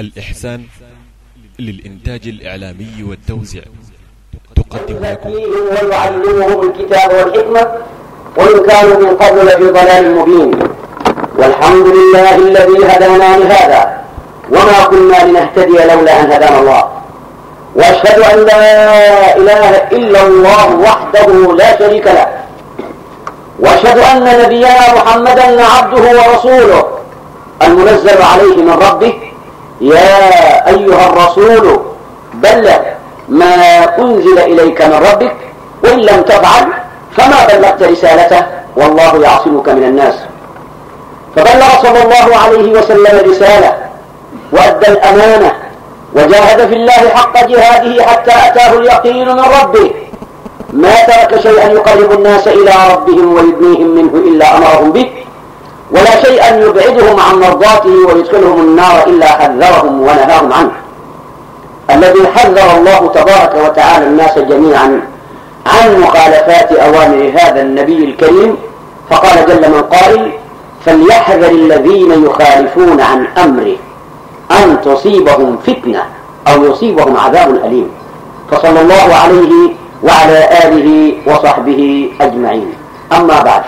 الإحسان للإنتاج الإعلامي والتوزيع. تقدم لكم. ويعلمهم الكتاب والحكمة وإن كانوا من قبل لفي ضلال مبين. والحمد لله الذي هدانا لهذا وما كنا لنهتدي لولا أن هدانا الله. وأشهد أن لا إله إلا الله وحده لا شريك له. وأشهد أن نبينا محمدا عبده ورسوله المنزل عليه من ربه يا أيها الرسول بلغ ما أنزل إليك من ربك وإن لم تفعل فما بلغت رسالته والله يعصمك من الناس. فبلغ صلى الله عليه وسلم رسالة وأدى الأمانة وجاهد في الله حق جهاده حتى أتاه اليقين من ربه. ما ترك شيئا يقرب الناس إلى ربهم ويدنيهم منه إلا أمرهم به. ولا شيئا يبعدهم عن مرضاته ويدخلهم النار إلا حذرهم ونهاهم عنه. الذي حذر الله تبارك وتعالى الناس جميعا عن مخالفات أوامر هذا النبي الكريم فقال جل من قائل فليحذر الذين يخالفون عن أمره أن تصيبهم فتنة أو يصيبهم عذاب أليم. فصلى الله عليه وعلى آله وصحبه أجمعين. أما بعد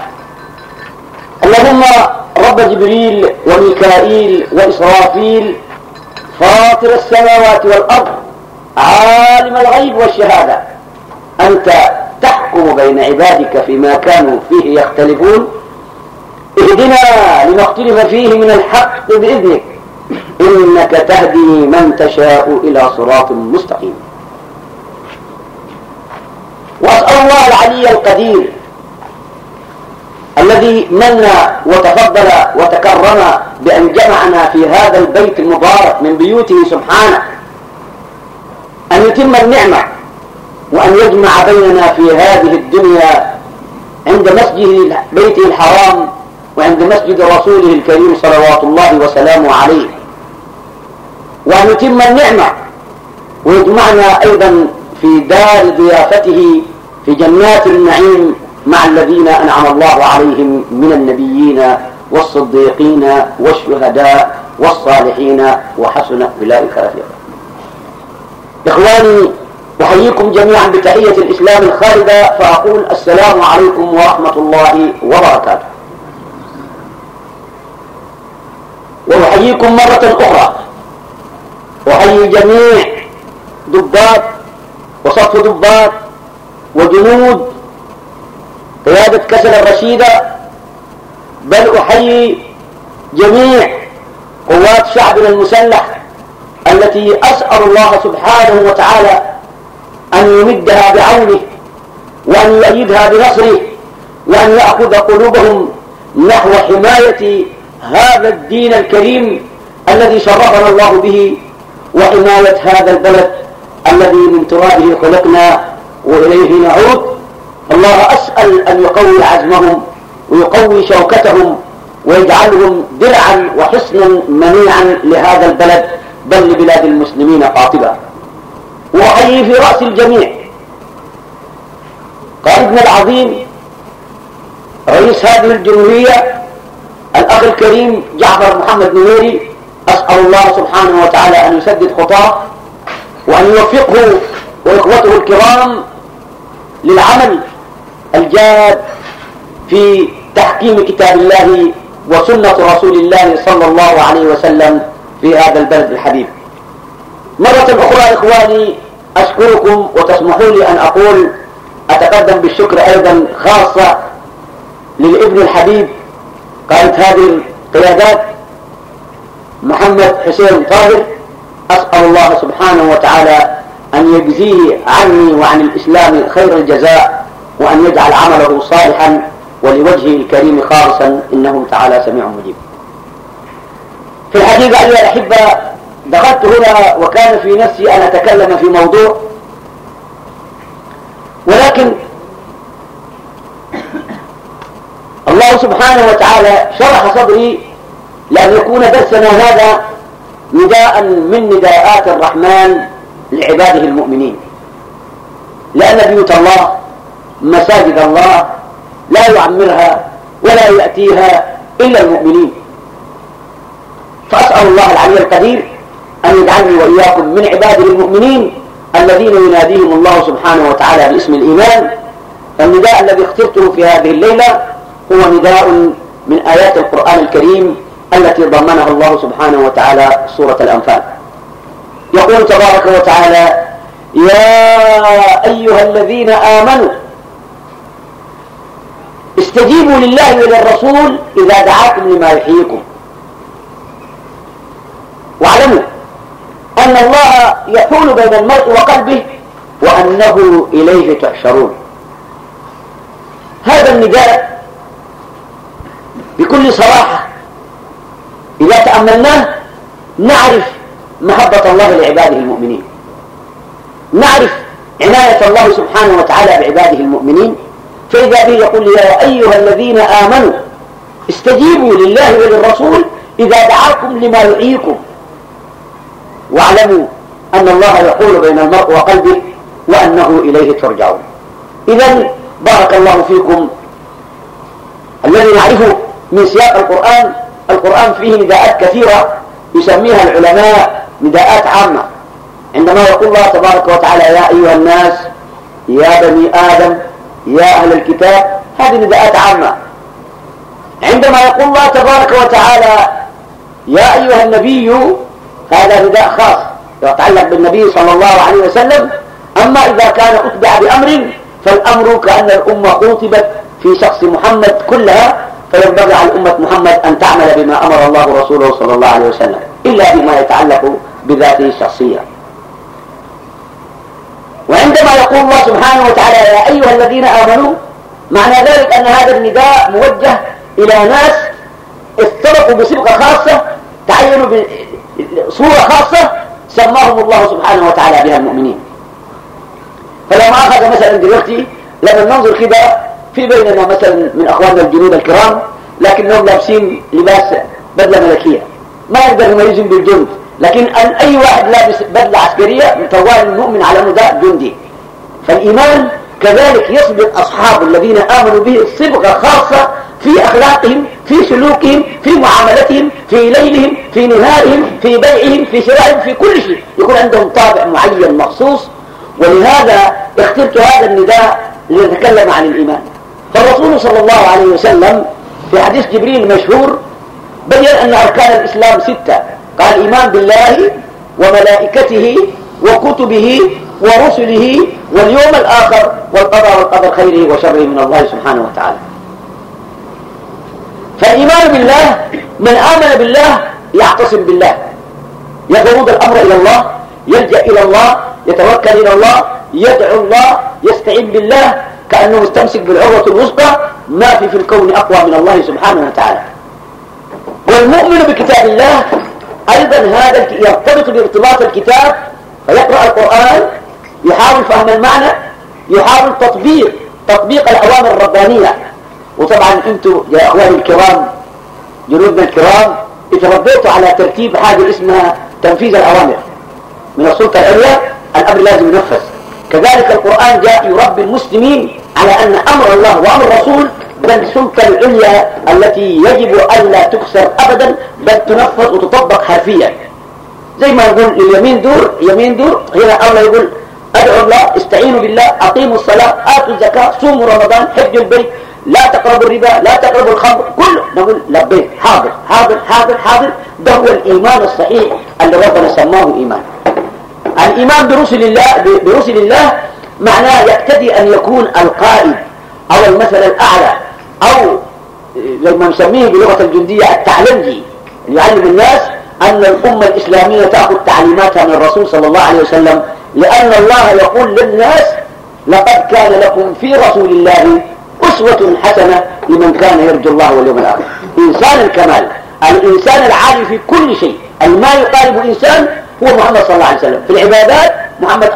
اللهم رب جبريل وميكائيل وإسرافيل فاطر السماوات والأرض عالم الغيب والشهادة أنت تحكم بين عبادك فيما كانوا فيه يختلفون. اهدنا لما اختلف فيه من الحق بإذنك إنك تهدي من تشاء إلى صراط مستقيم. وأسأل الله العلي القدير الذي من وتفضل وتكرم بأن جمعنا في هذا البيت المبارك من بيوته سبحانه. أن يتم النعمة وأن يجمع بيننا في هذه الدنيا عند مسجد بيته الحرام وعند مسجد رسوله الكريم صلوات الله وسلامه عليه. وأن يتم النعمة ويجمعنا أيضا في دار ضيافته في جنات النعيم مع الذين أنعم الله عليهم من النبيين والصديقين والشهداء والصالحين وحسن أولئك رفيقا. إخواني أحييكم جميعا بتحية الإسلام الخالدة فأقول السلام عليكم ورحمة الله وبركاته. وأحييكم مرة أخرى. أحيي جميع ضباط وصف ضباط وجنود قيادة كسل الرشيدة بل أحيي جميع قوات شعبنا المسلح التي أسأل الله سبحانه وتعالى أن يمدها بعونه وأن يؤيدها بنصره وأن يأخذ قلوبهم نحو حماية هذا الدين الكريم الذي شرفنا الله به وحماية هذا البلد الذي من ترابه خلقنا وإليه نعود. الله أسأل أن يقوي عزمهم ويقوي شوكتهم ويجعلهم درعا وحصنا منيعا لهذا البلد بل لبلاد المسلمين قاطبة. وأحيي في رأس الجميع. قائدنا العظيم رئيس هذه الجمهورية الأخ الكريم جعفر محمد نميري أسأل الله سبحانه وتعالى أن يسدد خطاه وأن يوفقه وإخوته الكرام للعمل الجاد في تحكيم كتاب الله وسنة رسول الله صلى الله عليه وسلم في هذا البلد الحبيب. مرة أخرى إخواني أشكركم وتسمحوا لي أن أقول أتقدم بالشكر أيضا خاصة للابن الحبيب قائد هذه القيادات محمد حسين طاهر. أسأل الله سبحانه وتعالى أن يجزيه عني وعن الإسلام خير الجزاء. وأن يجعل عمله صالحا ولوجهه الكريم خالصا إنه تعالى سميع مجيب. في الحقيقة أيها الأحبة دخلت هنا وكان في نفسي أن أتكلم في موضوع ولكن الله سبحانه وتعالى شرح صدري لأن يكون درسنا هذا نداء من نداءات الرحمن لعباده المؤمنين. لأن بيوت الله مساجد الله لا يعمرها ولا يأتيها إلا المؤمنين. فأسأل الله العلي القدير أن يجعلني وإياكم من عباده المؤمنين الذين يناديهم الله سبحانه وتعالى باسم الإيمان. النداء الذي اخترته في هذه الليلة هو نداء من آيات القرآن الكريم التي ضمنها الله سبحانه وتعالى سورة الأنفال. يقول تبارك وتعالى يا أيها الذين آمنوا استجيبوا لله وللرسول إذا دعاكم لما يحييكم. واعلموا أن الله يحول بين المرء وقلبه وأنه إليه تحشرون. هذا النداء بكل صراحة إذا تأملناه نعرف محبة الله لعباده المؤمنين. نعرف عناية الله سبحانه وتعالى بعباده المؤمنين. فإذا به يقول يا أيها الذين آمنوا استجيبوا لله وللرسول إذا دعاكم لما يحييكم. واعلموا أن الله يقول بين المرء وقلبه وأنه إليه ترجعون. إذا بارك الله فيكم. الذي نعرفه من سياق القرآن القرآن فيه نداءات كثيرة يسميها العلماء نداءات عامة. عندما يقول الله تبارك وتعالى يا أيها الناس يا بني آدم يا أهل الكتاب هذه نداءات عامة. عندما يقول الله تبارك وتعالى يا أيها النبي هذا نداء خاص يتعلق بالنبي صلى الله عليه وسلم. أما إذا كان أتبع بأمر فالأمر كأن الأمة خطبت في شخص محمد كلها فينبغي على أمة محمد أن تعمل بما أمر الله ورسوله صلى الله عليه وسلم إلا بما يتعلق بذاته الشخصية. وعندما يقول الله سبحانه وتعالى يا أيها الذين آمنوا معنى ذلك أن هذا النداء موجه إلى ناس افترقوا بصبغة خاصة تعينوا بصورة خاصة سماهم الله سبحانه وتعالى بها المؤمنين. فلما أخذ مثلا دلوقتي لما ننظر كده في بيننا مثلا من أخواننا الجنود الكرام لكنهم لابسين لباس بدلة ملكية. ما يقدر يميزهم بالجند. لكن أي واحد لابس بدلة عسكرية طوال المؤمن على نداء جندي. فالإيمان كذلك يصبغ أصحاب الذين آمنوا به صبغة خاصة في أخلاقهم في سلوكهم في معاملتهم في ليلهم في نهارهم في بيعهم في شرائهم في كل شيء. يكون عندهم طابع معين مخصوص. ولهذا اخترت هذا النداء لنتكلم عن الإيمان. فالرسول صلى الله عليه وسلم في حديث جبريل المشهور بين أن أركان الإسلام ستة. قال الإيمان بالله وملائكته وكتبه ورسله واليوم الآخر والقضاء والقدر خيره وشره من الله سبحانه وتعالى. فالإيمان بالله من آمن بالله يعتصم بالله. يفوض الأمر إلى الله يلجأ إلى الله يتوكل إلى الله يدعو الله يستعين بالله كأنه مستمسك بالعروة الوسطى ما في في الكون أقوى من الله سبحانه وتعالى. والمؤمن بكتاب الله أيضا هذا يرتبط بارتباط الكتاب فيقرأ القرآن يحاول فهم المعنى يحاول تطبيق تطبيق الأوامر الربانية. وطبعا أنتم يا أخواني الكرام جنودنا الكرام اتربيتوا على ترتيب حاجة اسمها تنفيذ الأوامر. من السلطة العليا الأمر لازم ينفذ. كذلك القرآن جاء يربي المسلمين على أن أمر الله وأمر الرسول بل السلطة العليا التي يجب ألا تكسر أبدا بل تنفذ وتطبق حرفيا. زي ما يقول اليمين دور يمين دور هنا الله يقول ادعوا الله استعينوا بالله أقيموا الصلاة آتوا الزكاة صوموا رمضان حجوا البيت لا تقربوا الربا لا تقربوا الخمر. كله نقول لبيك حاضر حاضر حاضر حاضر. ده هو الإيمان الصحيح اللي ربنا سماه إيمان. الإيمان برسل الله برسل الله معناه يقتدي أن يكون القائد أو المثل الأعلى. أو زي ما نسميه بلغة الجندية التعلمجي يعلم الناس أن الأمة الإسلامية تأخذ تعليماتها من الرسول صلى الله عليه وسلم لأن الله يقول للناس لقد كان لكم في رسول الله أسوة حسنة لمن كان يرجو الله واليوم الآخر. إنسان الكمال الإنسان العالي في كل شيء ما يقارب إنسان هو محمد صلى الله عليه وسلم. في العبادات محمد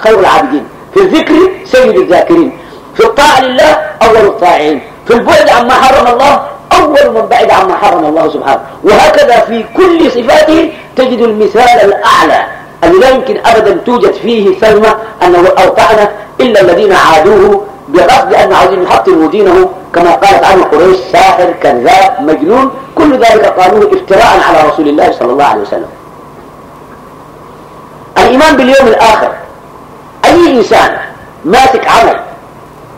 خير العابدين في الذكر سيد الذاكرين في الطاعة لله أول الطاعين. في البعد عما حرم الله أول من بعد عما حرم الله سبحانه. وهكذا في كل صفاته تجد المثال الأعلى الذي لا يمكن أبدا توجد فيه ثلمة أنه أوقعنا إلا الذين عادوه بقصد أن عاوزين يحطموا دينه كما قالت عنه قريش ساحر كذاب مجنون. كل ذلك قالوه افتراء على رسول الله صلى الله عليه وسلم. الإيمان باليوم الآخر أي إنسان ماسك عمل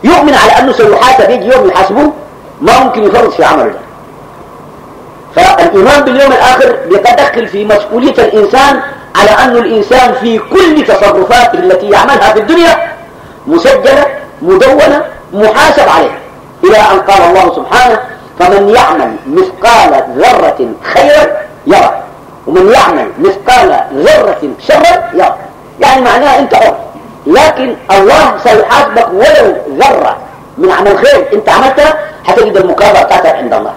يؤمن على أنه سيحاسب يجي يوم يحاسبه ما ممكن يفرط في عمله ده. فالإيمان باليوم الآخر بيتدخل في مسؤولية الإنسان على أن الإنسان في كل تصرفاته التي يعملها في الدنيا مسجلة مدونة محاسب عليها. إلى أن قال الله سبحانه فمن يعمل مثقال ذرة خيرا يرى ومن يعمل مثقال ذرة شرا يرى. يعني معناها أنت حر لكن الله سيحاسبك ولو ذرة من عمل خير. أنت عملتها هتجد المكافأة بتاعتك عند الله.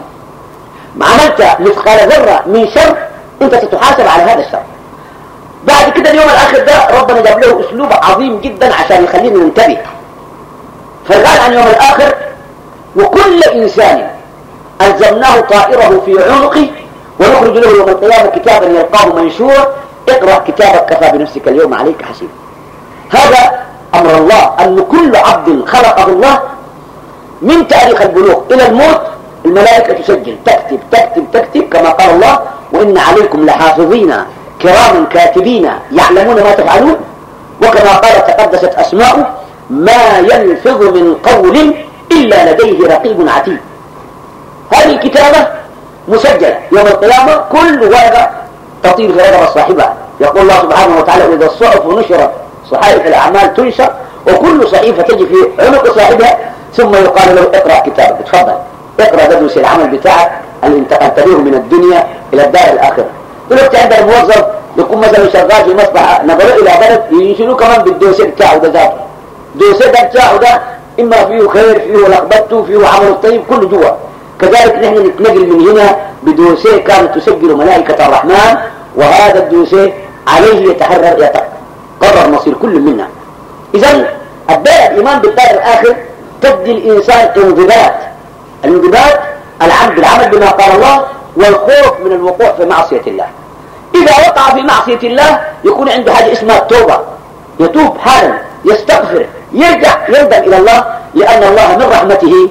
ما عملت مثقال ذرة من شر أنت ستحاسب على هذا الشر. بعد كده اليوم الآخر ده ربنا جاب له أسلوب عظيم جدا عشان يخلينا ننتبه. فقال عن يوم الآخر وكل إنسان ألزمناه طائره في عنقه ونخرج له يوم القيامة كتابا يلقاه منشورا اقرأ كتابك كفى بنفسك اليوم عليك حسيب. هذا أمر الله أن كل عبد خلقه الله من تاريخ البلوغ إلى الموت الملائكة تسجل تكتب تكتب تكتب كما قال الله وإن عليكم لحافظين كراما كاتبين يعلمون ما تفعلون. وكما قال تقدست أسماؤه ما يلفظ من قول إلا لديه رقيب عتيد. هذه الكتابة مسجلة يوم القيامة كل ورقة تطير في صاحبها. يقول الله سبحانه وتعالى إذا الصحف نشرت صحائف الأعمال تنشر وكل صحيفة تجي في عنق صاحبها ثم يقال له اقرأ كتابك. تفضل. اقرأ تدرس العمل بتاعك اللي انتقلت به من الدنيا إلى الدار الآخرة. دلوقتي عندنا موظف يكون مثلا شغال في مصلحة نقله إلى بلد ينشلوا كمان بالدوسية بتاعه ده ذاته. الدوسيه ده بتاعه ده إما فيه خير فيه لخبطته فيه عمل الطيب كله جوا. كذلك نحن نتنقل من هنا بدوسية كانت تسجل ملائكة الرحمن وهذا الدوسية عليه يتحرر. يتقرر مصير كل منا. إذا الدار الإيمان بالدار الآخر تدي الإنسان انضباط. الانضباط العمل بالعمل بما قال الله والخوف من الوقوع في معصية الله. إذا وقع في معصية الله يكون عنده حاجة اسمها التوبة. يتوب حالا يستغفر يرجع يندم إلى الله لأن الله من رحمته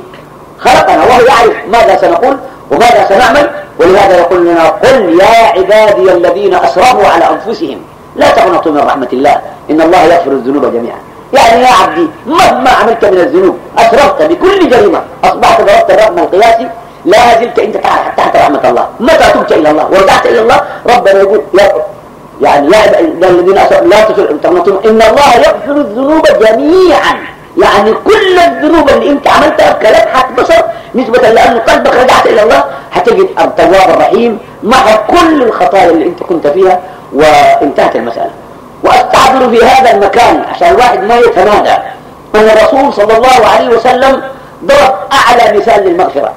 خلقنا وهو يعرف ماذا سنقول وماذا سنعمل. ولهذا يقول لنا قل يا عبادي الذين أسرفوا على أنفسهم. لا تقنطوا من رحمة الله. إن الله يغفر الذنوب جميعا. يعني يا عبدي مهما عملت من الذنوب أسرفت بكل جريمة أصبحت ضربت الرقم القياسي لا زلت أنت تحت رحمة الله. متى تبت إلى الله؟ ورجعت إلى الله؟ ربنا يقول يا يعني يا الذين لا تقنطوا. إن الله يغفر الذنوب جميعا. يعني كل الذنوب اللي أنت عملتها كلمحة بصر نسبة لأن قلبك رجعت إلى الله هتجد التواب الرحيم مع كل الخطايا اللي أنت كنت فيها. وانتهت المسألة. واستعبر في هذا المكان عشان الواحد ما يتمادى أن الرسول صلى الله عليه وسلم ضرب أعلى مثال للمغفرة.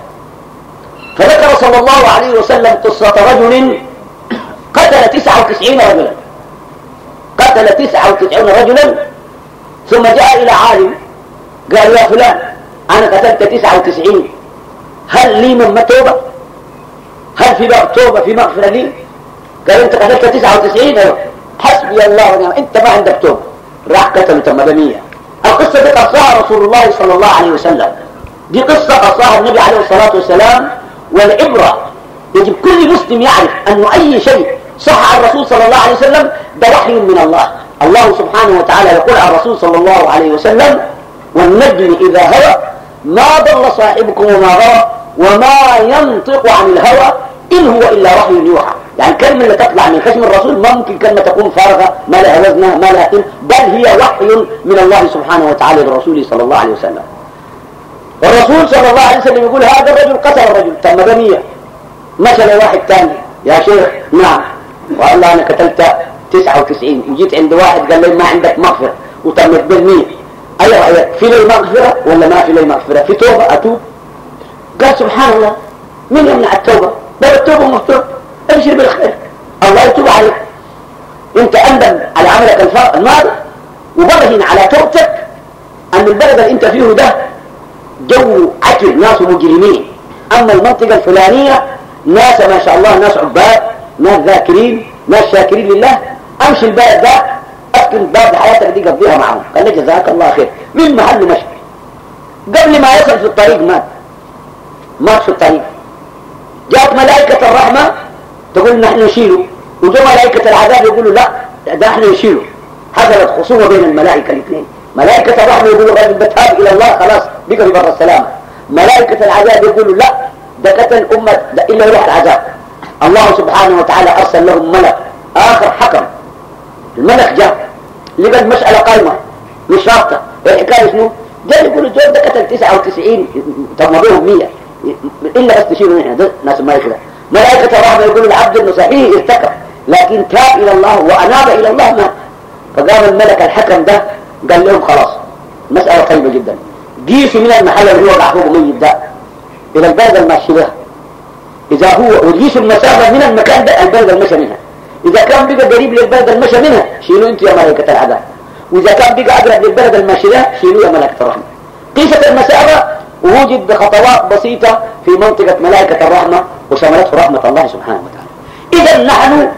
فذكر صلى الله عليه وسلم قصة رجل قتل تسعة وتسعين رجلا. قتل تسعة وتسعين رجلا ثم جاء إلى عالم قال يا فلان أنا قتلت تسعة وتسعين. هل لي من توبة؟ هل في باب توبة في مغفرة لي؟ قال أنت قتلت تسعة وتسعين حسبي الله ونعم. أنت ما عندك توبة. راح قتلوا تمامية القصة دي قصاها رسول الله صلى الله عليه وسلم. دي قصة قصاها النبي عليه الصلاة والسلام والعبرة. يجب كل مسلم يعرف أن أي شيء صح عن الرسول صلى الله عليه وسلم ده وحي من الله. الله سبحانه وتعالى يقول عن الرسول صلى الله عليه وسلم والنجم إذا هوى ما ضل صاحبكم وما غوى وما ينطق عن الهوى إن هو إلا وحي يوحى. الكلمة اللي تطلع من خشم الرسول ما ممكن كلمة تكون فارغة؟ ما لها وزنها ما لها قيمة بل هي وحي من الله سبحانه وتعالى لرسوله صلى الله عليه وسلم. والرسول صلى الله عليه وسلم يقول هذا الرجل قتل الرجل. تم بنية؟ مشى لواحد ثاني يا شيخ نعم. والله أنا قتلت 99 وجيت عند واحد قال لي ما عندك مغفرة. وتمت بالمية أيوة أيوة. في لي مغفرة ولا ما في لي مغفرة؟ في توبة أتوب. قال سبحان الله من يمنع التوبة؟ بل التوبة مفتوح. ابشر بالخير. الله يتوب عليك. انت اندم على عملك الماضي وبرهن على توبتك أن البلد اللي انت فيه ده جو عكر ناس مجرمين. أما المنطقة الفلانية ناس ما شاء الله ناس عباد ناس ذاكرين ناس شاكرين لله. أمشي البلد ده أسكن باب حياتك دي قضيها معهم. قال لي جزاك الله خير. من محل مشي. قبل ما يصل في الطريق مات. مات في الطريق. جاءت ملائكة الرحمة تقول نحن نشيله. وجاء ملائكة العذاب يقولوا لا ده إحنا نشيله. حصلت خصومة بين الملائكة الاثنين. ملائكة الرحمة يقولوا غير بتهاب إلى الله خلاص بقى ببر السلامة. ملائكة العذاب يقولوا لا ده قتل أمة ده إلا يروح العذاب الله سبحانه وتعالى أرسل لهم ملك آخر حكم. الملك جاء. لقى المسألة قائمة مش شرطة الحكاية شنو؟ جاء يقولوا الزول ده قتل 99 تمضوهم 100 إلا بس تشيلوا نحن ناس ما يخلق ملائكة الرحمة يقولوا العبد إنه صحيح ارتكب. لكن تاب إلى الله وأناب إلى الله ما. فقام الملك الحكم ده قال لهم خلاص مسألة طيبة جدا. قيسوا من المحل اللي هو محبوب ميت ده إلى البلد الماشي بها إذا هو وقيسوا المسافة من المكان ده البلد المشى منها. إذا كان بقى قريب للبلد المشى منها شيلوا أنتوا يا ملائكة العذاب وإذا كان بقى أقرب للبلد الماشي ده شيلوا يا ملائكة الرحمة. قيست المسافة ووجد بخطوات بسيطة في منطقة ملائكة الرحمة وشملته رحمة الله سبحانه وتعالى. إذا نحن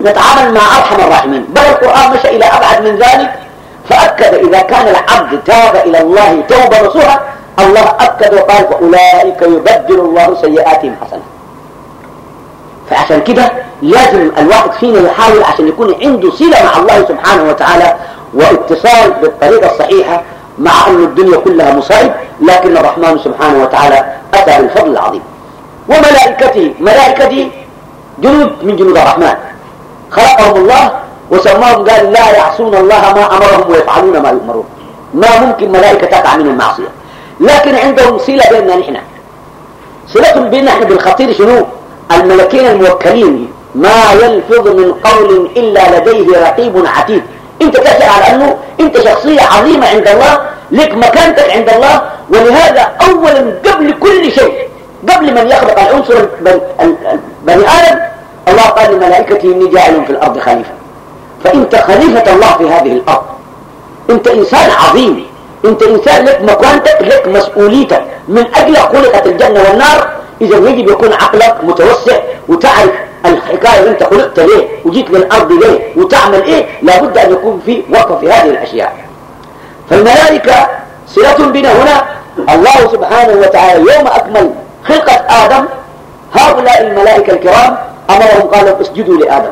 نتعامل مع أرحم الراحمين. بل القرآن مشى إلى أبعد من ذلك فأكد إذا كان العبد تاب إلى الله توبة نصوحة الله أكد وقال فأولئك يبدل الله سيئاتهم حسنة. فعشان كده لازم الواحد فينا يحاول عشان يكون عنده صلة مع الله سبحانه وتعالى واتصال بالطريقة الصحيحة مع أن الدنيا كلها مصائب لكن الرحمن سبحانه وتعالى أتى بالفضل العظيم. وملائكته ملائكته جنود من جنود الرحمن. خلقهم الله وسماهم قال لا يعصون الله ما أمرهم ويفعلون ما يؤمرون. ما ممكن ملائكة تقع منهم معصية لكن عندهم صلة بيننا نحن. صلة بيننا نحن بالخطير شنو؟ الملكين الموكلين. ما يلفظ من قول إلا لديه رقيب عتيد. انت تشعر على أنه انت شخصية عظيمة عند الله لك مكانتك عند الله ولهذا اولا قبل كل شيء قبل من يخلق العنصر بني آدم الله قال لملائكته إني جاعل في الأرض خليفة. فأنت خليفة الله في هذه الأرض أنت إنسان عظيم أنت إنسان لك مكانتك لك مسؤوليتك. من أجل خلقت الجنة والنار إذا يجب يكون عقلك متوسع وتعرف الحكاية اللي أنت خلقت ليه وجيت للأرض ليه وتعمل إيه لابد أن يكون في وقف في هذه الأشياء. فالملائكة صلة بنا هنا الله سبحانه وتعالى يوم أكمل خلقة آدم هؤلاء الملائكة الكرام أمرهم قالوا اسجدوا لآدم.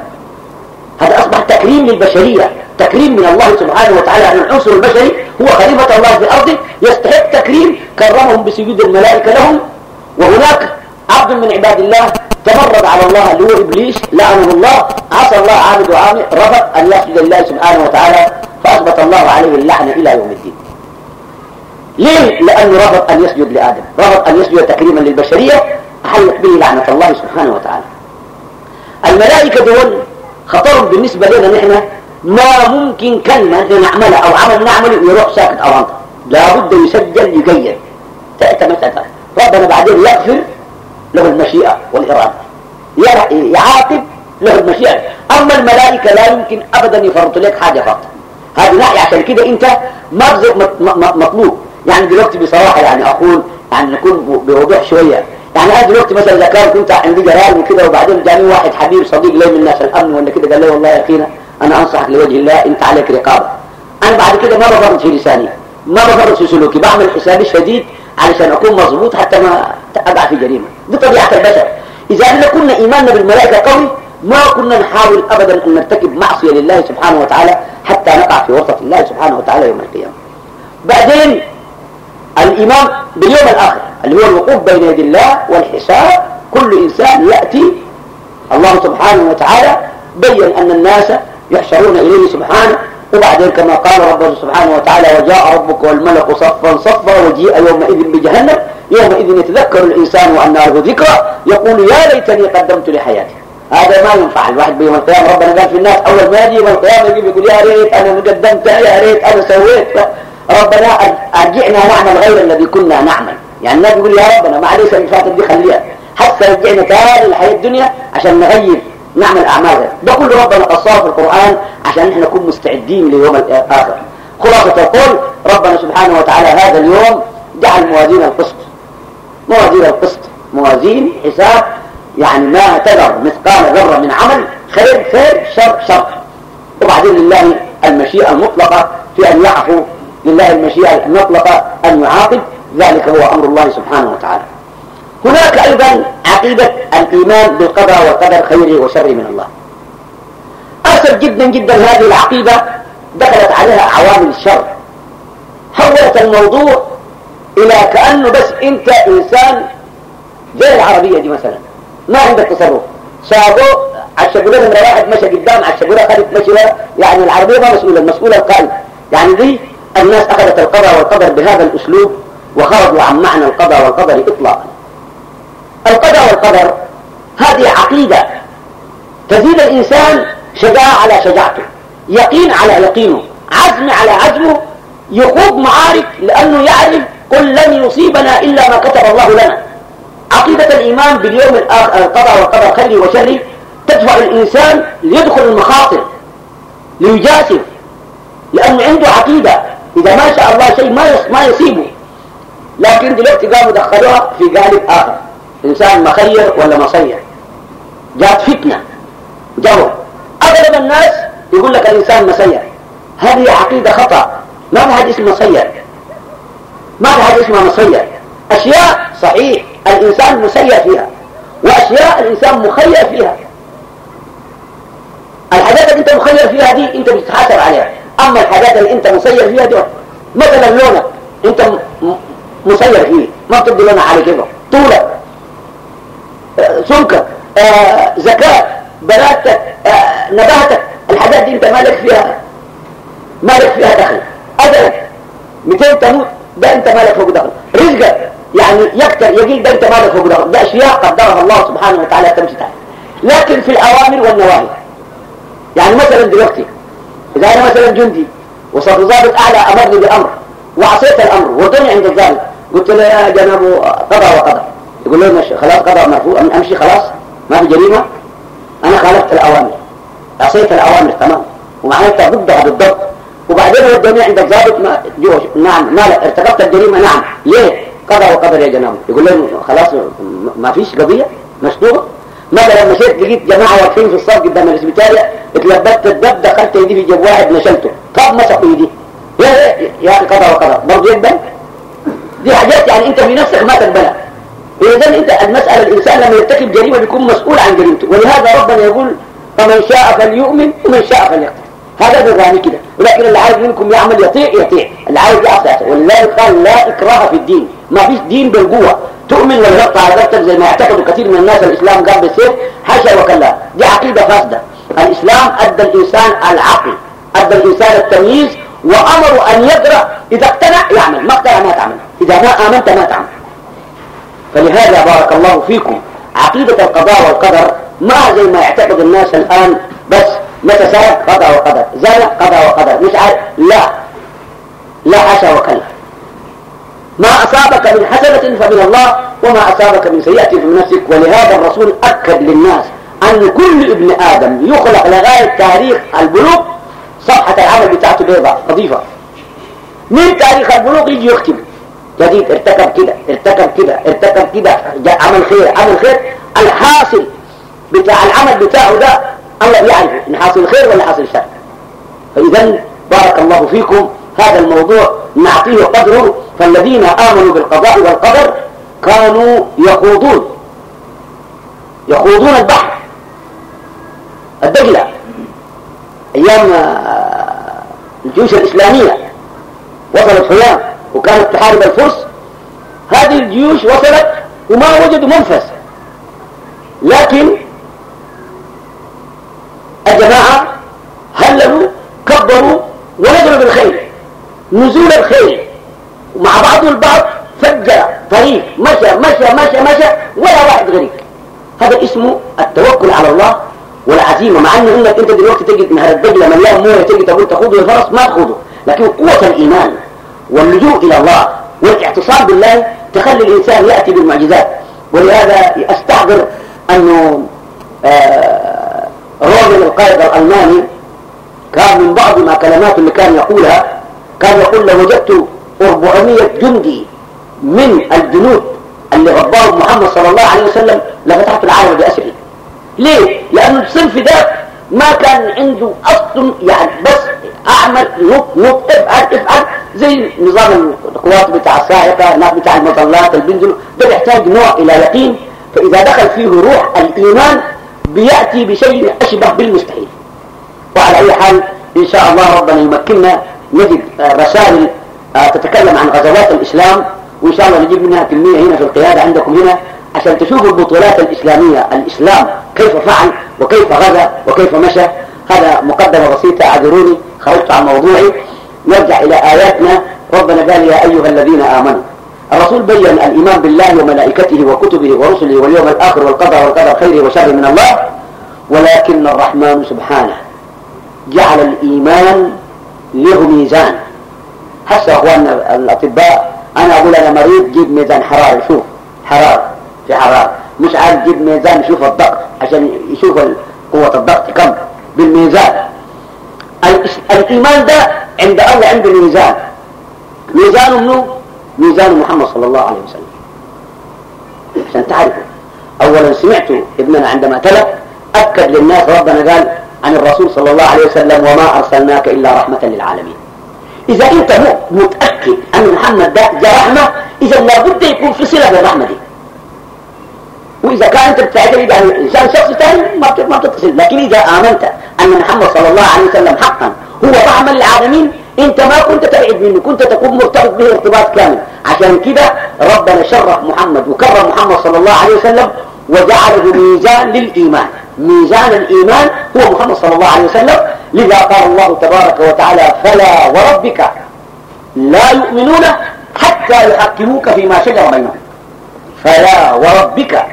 هذا أصبح تكريم للبشرية تكريم من الله سبحانه وتعالى أن العنصر البشري هو خليفة الله في أرضه يستحق تكريم كرمهم بسجود الملائكة لهم. وهناك عبد من عباد الله تمرد على الله اللي هو إبليس لعنه الله عصى الله عامد وعامد رفض أن يسجد لله سبحانه وتعالى. فأثبت الله عليه اللعنة إلى يوم الدين. ليه؟ لأنه رفض أن يسجد لآدم. رفض أن يسجد تكريما للبشرية. أحلت به لعنة الله سبحانه وتعالى؟ الملائكة دول خطر بالنسبة لنا نحن ما ممكن كلمة نعملها أو عمل نعمله يروح ساكت أو عنده لابد يسجل يقيد. تأتى مسألة ربنا بعدين يغفر له المشيئة والإرادة. يعاقب له المشيئة. أما الملائكة لا يمكن أبدا يفرط لك حاجة فرط ناحية عشان كده أنت مطلوب يعني دلوقتي بصراحة يعني أقول يعني نكون بوضوح شوية. يعني أنا دلوقتي مثلا اذا كان كنت عندي جلال وكده وبعدين جاني واحد حبيب صديق لي من الناس الأمن ولا كده قال لي والله يا أخينا أنا أنصحك لوجه الله أنت عليك رقابة. أنا بعد كده ما بفرط في لساني ما بفرط في سلوكي بعمل حسابي شديد علشان أكون مضبوط حتى ما أقع في جريمة. دي طبيعة البشر. إذا إحنا كنا إيماننا بالملائكة قوي ما كنا نحاول ابدا أن نرتكب معصية لله سبحانه وتعالى حتى نقع في ورطه الله سبحانه وتعالى يوم القيامة. بعدين الإيمان باليوم الآخر اللي هو الوقوف بين يدي الله والحساب كل إنسان يأتي الله سبحانه وتعالى بين أن الناس يحشرون إليه سبحانه. وبعدين كما قال ربنا سبحانه وتعالى وجاء ربك والملك صفا صفا وجيء يومئذ بجهنم. يومئذ يتذكر الإنسان وأن له ذكرى يقول يا ليتني قدمت لحياتي. هذا ما ينفع. الواحد بيوم القيامة ربنا قال في الناس أول ما يجي يوم القيامة يجي يقول يا ريت أنا قدمت يا ريت أنا سويت. ربنا أرجعنا نعمل غير الذي كنا نعمل. يعني الناس يقول يا ربنا معلش اللي فاتت دي خليها. حتى رجعنا تاني للحياة الدنيا عشان نغير نعمل أعمال ده كل ربنا قصاه في القرآن عشان إحنا نكون مستعدين ليوم الآخر. خلاصة القول ربنا سبحانه وتعالى هذا اليوم جعل موازين القسط. موازين القسط. موازين حساب يعني ما تذر مثقال ذرة من عمل خير خير شر شر. وبعدين لله المشيئة المطلقة في أن يعفو لله المشيئة المطلقة أن يعاقب. ذلك هو أمر الله سبحانه وتعالى. هناك أيضا عقيدة الإيمان بالقضاء والقدر خيره وشره من الله. أسف جدا جدا هذه العقيدة دخلت عليها عوامل الشر. حولت الموضوع إلى كأنه بس أنت إنسان زي العربية دي مثلا. ما عندك تصرف. ساقوا عشقوا لها واحد مشى قدام لها خلف مشي يعني العربية ما مسؤولة المسؤولة القائد. يعني دي الناس أخذت القضاء والقدر بهذا الأسلوب وخرجوا عن معنى القضاء والقدر إطلاقا. القضاء والقدر هذه عقيدة. تزيد الإنسان شجاعة على شجاعته يقين على يقينه عزم على عزمه يخوض معارك لأنه يعرف قل لن يصيبنا إلا ما كتب الله لنا. عقيدة الإيمان باليوم القضاء والقدر خير وشر تدفع الإنسان ليدخل المخاطر ليجاسف لأنه عنده عقيدة. إذا ما شاء الله شيء ما ما يصيبه. لكن دلوقتي قاموا دخلوها في قالب آخر. إنسان مخير ولا مصير؟ جات فتنة. جو أغلب الناس يقول لك الإنسان مسير هذه عقيدة خطأ. ما في حد اسمه مسير ما في حد اسمه مسير أشياء صحيح الإنسان مسير فيها وأشياء الإنسان مخير فيها. الحاجات اللي أنت مخير فيها دي أنت بتتحاسب عليها. أما الحاجات اللي أنت مسير فيها دي مثلا لونك أنت مسير فيه ما بتبدي لونك على كده طولك آه، سمكك آه، زكاة بلادتك آه، نباتك الحاجات دي أنت مالك فيها مالك فيها دخل. أجلك 200 تموت ده أنت مالك فوق دخل. رزقك يعني يكتر يقل ده انت مالك فوق ده أشياء قدرها الله سبحانه وتعالى تمشي تحت. لكن في الأوامر والنواهي. يعني مثلا دلوقتي إذا أنا مثلا جندي وصار ضابط أعلى أمرني بأمر وعصيت الأمر وردني عند الضابط قلت له يا جناب قضاء وقدر يقول له خلاص قضاء مرفوع أمشي خلاص ما في جريمة. أنا خالفت الأوامر. عصيت الأوامر تمام. ومعناتها ضدها بالضبط. وبعدين ودوني عند الضابط ما نعم ما ارتكبت الجريمة نعم. ليه؟ قضى وقدر يا جناب يقول لهم خلاص ما فيش قضية مشطوبة مثلا مشيت لقيت جماعة واقفين في الصف قدام الاسبيتالية اتلبت الدب دخلت يدي في جيب واحد نشلته. طب مسحوا يدي. يا يا أخي قضى وقدر برضه يقبل؟ دي حاجات يعني أنت في نفسك ما تقبلها. اذا أنت المسألة الإنسان لما يرتكب جريمة بيكون مسؤول عن جريمته. ولهذا ربنا يقول فمن شاء فليؤمن ومن شاء فليقتل هذا بالراني كده. ولكن اللي عايز منكم يعمل يطيع يطيع. اللي عايز يعصي ولذلك قال لا إكراه في الدين. ما فيش دين بالقوة. تؤمن ولا تقطع نفسك زي ما يعتقدوا كثير من الناس الإسلام قام بالسيف. حاشا وكلا. دي عقيدة فاسدة. الإسلام أدى الإنسان العقل أدى الإنسان التمييز وأمر أن يقرأ. إذا اقتنع يعمل ما اقتنع ما تعمل. إذا ما آمنت ما تعمل. فلهذا بارك الله فيكم. عقيدة القضاء والقدر ما زي ما يعتقد الناس الآن. بس متى سرق قضاء وقدر. زنى قضاء وقدر. مش عارف. لا. لا حاشا وكلا. ما أصابك من حسنة فمن الله وما أصابك من سيئة فمن نفسك. ولهذا الرسول أكد للناس أن كل ابن آدم يخلق لغاية تاريخ البلوغ صفحة العمل بتاعته بيضاء نظيفة. من تاريخ البلوغ يجي يكتب جديد ارتكب كده ارتكب كده ارتكب كده عمل خير عمل خير. الحاصل بتاع العمل بتاعه ده الله يعرف إن حاصل خير ولا حاصل شر. فإذا بارك الله فيكم. هذا الموضوع نعطيه قدره فالذين آمنوا بالقضاء والقدر كانوا يخوضون. يخوضون البحر. الدجلة. أيام آه، الجيوش الإسلامية وصلت حيان وكانت تحارب الفرس. هذه الجيوش وصلت وما وجدوا منفس لكن الجماعة هللوا كبروا ونزلوا بالخير. نزول الخير. مع بعض البعض فجر طريق مشى مشى مشى مشى ولا واحد غريب. هذا اسمه التوكل على الله والعزيمة مع إنه إنك أنت دلوقتي تجد نهر الدجلة مليان مويه تجي تقول تخوضه الفرس ما تخوضه. لكن قوة الإيمان واللجوء إلى الله والاعتصام بالله تخلي الإنسان يأتي بالمعجزات. ولهذا أستحضر أنه آه القائد الألماني كان من بعض ما كلماته اللي كان يقولها كان يقول لو وجدت 400 جندي من الجنود اللي غضبهم محمد صلى الله عليه وسلم لفتحت العالم بأسره. ليه؟ لأن الصنف ده ما كان عنده أصل يعني بس أعمل نط نط إفعل إفعل زي نظام القوات بتاع السائقة الناس بتاع المظلات البنزل ده بيحتاج نوع إلى يقين. فإذا دخل فيه روح الإيمان بيأتي بشيء أشبه بالمستحيل. وعلى أي حال إن شاء الله ربنا يمكننا نجد رسائل تتكلم عن غزوات الإسلام وإن شاء الله نجيب منها كمية هنا في القيادة عندكم هنا عشان تشوفوا البطولات الإسلامية. الإسلام كيف فعل وكيف غزا وكيف مشى؟ هذا مقدمة بسيطة اعذروني خرجت عن موضوعي. نرجع إلى آياتنا. ربنا قال يا أيها الذين آمنوا الرسول بين الإيمان بالله وملائكته وكتبه ورسله واليوم الآخر والقدر والقدر خيره وشره من الله ولكن الرحمن سبحانه جعل الإيمان له ميزان. هسه أخواننا الأطباء أنا أقول أنا مريض جيب ميزان حرارة شوف حرارة في حرارة. مش عارف جيب ميزان يشوف الضغط عشان يشوف قوة الضغط كم بالميزان. الإيمان ده عند الله عنده ميزان ميزان منه ميزان محمد صلى الله عليه وسلم. عشان تعرفوا. أولا سمعت ابننا عندما تلف أكد للناس ربنا قال عن الرسول صلى الله عليه وسلم وما أرسلناك إلا رحمة للعالمين. إذا أنت متأكد أن محمد ده جاء رحمة إذا لابد يكون في صلة بالرحمة دي. وإذا كان أنت على الإنسان شخص ثاني ما ما بتتصل. لكن إذا آمنت أن محمد صلى الله عليه وسلم حقا هو رحمة للعالمين أنت ما كنت تبعد منه كنت تكون مرتبط به ارتباط كامل. عشان كده ربنا شرف محمد وكرم محمد صلى الله عليه وسلم وجعله ميزان للإيمان. ميزان الإيمان هو محمد صلى الله عليه وسلم لذا قال الله تبارك وتعالى فلا وربك لا يؤمنون حتى يحكموك فيما شجر بينهم. فلا وربك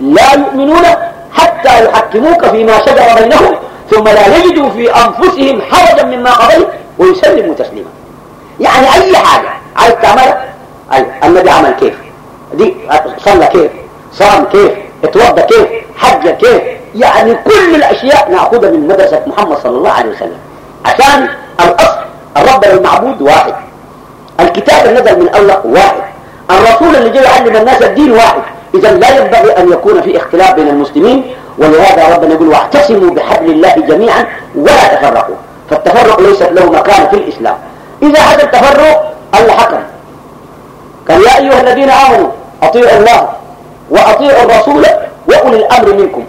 لا يؤمنون حتى يحكموك فيما شجر بينهم ثم لا يجدوا في أنفسهم حرجا مما قضيت ويسلموا تسليما. يعني أي حاجة؟ عايز تعملها أيوة النبي عمل كيف؟ دي صلى كيف؟ صام كيف؟ اتوضى كيف؟ حج كيف؟ يعني كل الأشياء نأخذها من مدرسة محمد صلى الله عليه وسلم. عشان الأصل الرب المعبود واحد. الكتاب نزل من الله واحد. الرسول اللي جاي يعلم الناس الدين واحد. إذا لا ينبغي أن يكون في اختلاف بين المسلمين ولهذا ربنا يقول واعتصموا بحبل الله جميعا ولا تفرقوا. فالتفرق ليست له مكان في الإسلام. إذا هذا التفرق الله حكم. قال يا أيها الذين آمنوا أطيعوا الله وأطيعوا الرسول وأولي الأمر منكم.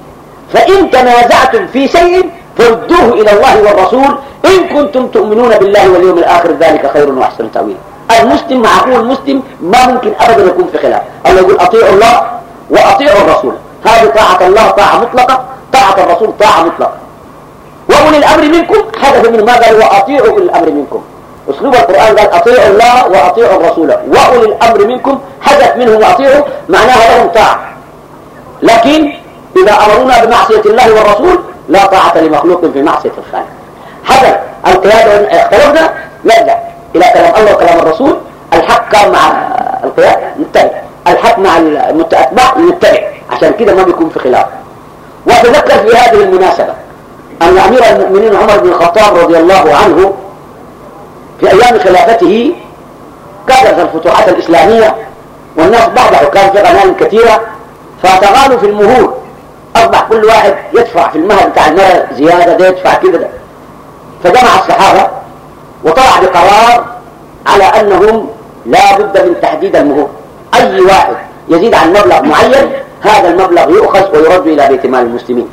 فإن تنازعتم في شيء فردوه إلى الله والرسول. إن كنتم تؤمنون بالله واليوم الآخر ذلك خير وأحسن تأويل. المسلم مع أخوه المسلم ما ممكن أبدا يكون في خلاف. الله يقول أطيعوا الله وأطيعوا الرسول. هذه طاعة الله طاعة مطلقة طاعة الرسول طاعة مطلقة. وأولي الأمر منكم حدث من ما قال وأطيعوا الأمر منكم. أسلوب القرآن قال أطيعوا الله وأطيعوا الرسول. وأولي الأمر منكم حدث منهم وأطيعوا معناها لهم طاعة. لكن إذا أمرونا بمعصية الله والرسول لا طاعة لمخلوق في معصية الخالق. حدث القيادة اختلفنا؟ نرجع إلى كلام الله وكلام الرسول الحق كان مع القيادة نتبع الحق مع المتأتبع نتبع عشان كده ما بيكون في خلاف. وأتذكر في هذه المناسبة أن أمير المؤمنين عمر بن الخطاب رضي الله عنه في أيام خلافته كثرت الفتوحات الإسلامية والناس بعض حكام في غنائم كثيرة فتغالوا في المهور أصبح كل واحد يدفع في المهر بتاع المرأة زيادة ده يدفع كده ده. فجمع الصحابة وطلع بقرار على أنهم لا بد من تحديد المهور. أي واحد يزيد عن مبلغ معين هذا المبلغ يؤخذ ويرد إلى بيت مال المسلمين.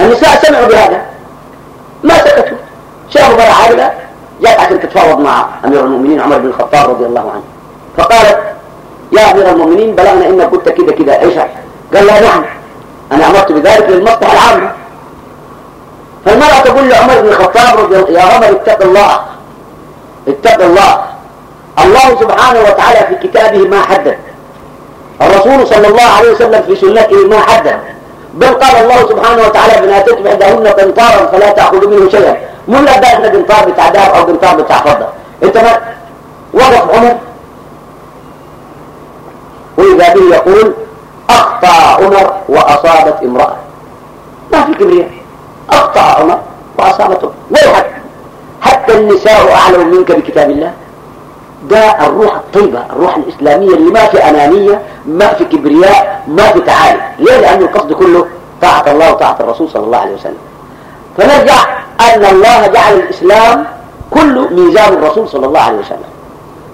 النساء سمعوا بهذا. ما سكتوا. شافوا مرة عائلة جاءت عشان تتفاوض مع أمير المؤمنين عمر بن الخطاب رضي الله عنه. فقالت يا أمير المؤمنين بلغنا إنك قلت كده كده. إيش؟ قال لا نعم أنا أمرت بذلك للمصلحة العامة. فالمرأة تقول لعمر بن الخطاب رضي الله يا عمر اتق الله. اتق الله. الله سبحانه وتعالى في كتابه ما حدد. الرسول صلى الله عليه وسلم في سنته ما حدد. بل قال الله سبحانه وتعالى بما تتبع عندهن قنطارا فلا تأخذوا منه شيئا. من لا إحنا قنطار بتاع دهب أو قنطار بتاع فضة. أنت ما وقف عمر. وإذا به يقول أخطأ عمر وأصابت امرأة. ما في كبرياء أخطأ عمر وأصابت ويحك حتى النساء أعلم منك بكتاب الله. ده الروح الطيبة الروح الإسلامية اللي ما في أنانية ما في كبرياء ما في تعالي. ليه؟ لأن القصد كله طاعة الله وطاعة الرسول صلى الله عليه وسلم. فنرجع أن الله جعل الإسلام كله ميزان الرسول صلى الله عليه وسلم.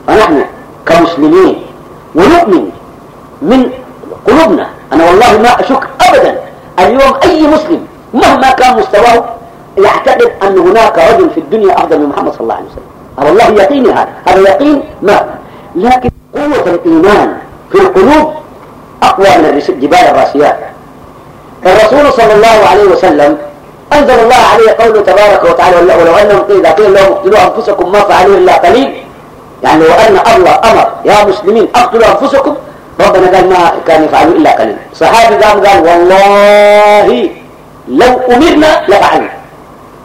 فنحن كمسلمين ونؤمن من قلوبنا. أنا والله ما أشك أبدا اليوم أي مسلم مهما كان مستواه يعتقد أن هناك رجل في الدنيا أفضل من محمد صلى الله عليه وسلم. هذا الله يقيني هذا. هذا يقين ما؟ لكن قوة الإيمان في القلوب أقوى من الجبال الراسيات. الرسول صلى الله عليه وسلم أنزل الله عليه قوله تبارك وتعالى ولو أنهم إذا قيل لهم اقتلوا أنفسكم ما فعلوا إلا قليل. يعني لو أن الله أمر يا مسلمين اقتلوا أنفسكم ربنا قال ما كان يفعلوا إلا قليل صحابي قام قال والله لو أمرنا لفعلنا.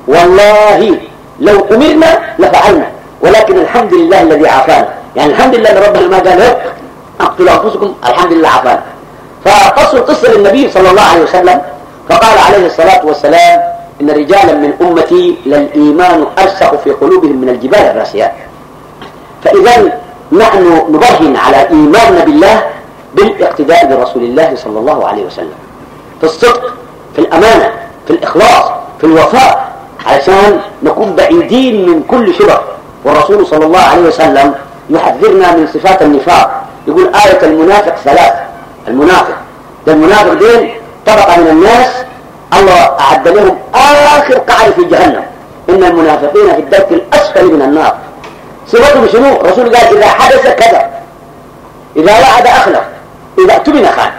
والله لو أمرنا لفعلنا. ولكن الحمد لله الذي عافانا. يعني الحمد لله إن ربنا ما قال أقتلوا أنفسكم الحمد لله عافانا. فقصوا القصة للنبي صلى الله عليه وسلم فقال عليه الصلاة والسلام إن رجالا من أمتي للإيمان أرسخ في قلوبهم من الجبال الراسيات. فاذا نحن نبرهن على إيماننا بالله بالاقتداء برسول الله صلى الله عليه وسلم. في الصدق في الأمانة في الإخلاص في الوفاء علشان نكون بعيدين من كل شبه. والرسول صلى الله عليه وسلم يحذرنا من صفات النفاق. يقول آية المنافق ثلاث المنافق. ده المنافق دين طبقة من الناس الله أعد لهم آخر قعر في جهنم. إن المنافقين في الدرك الأسفل من النار. صفتهم شنو؟ الرسول قال إذا حدث كذا إذا وعد أخلف إذا اؤتمن خان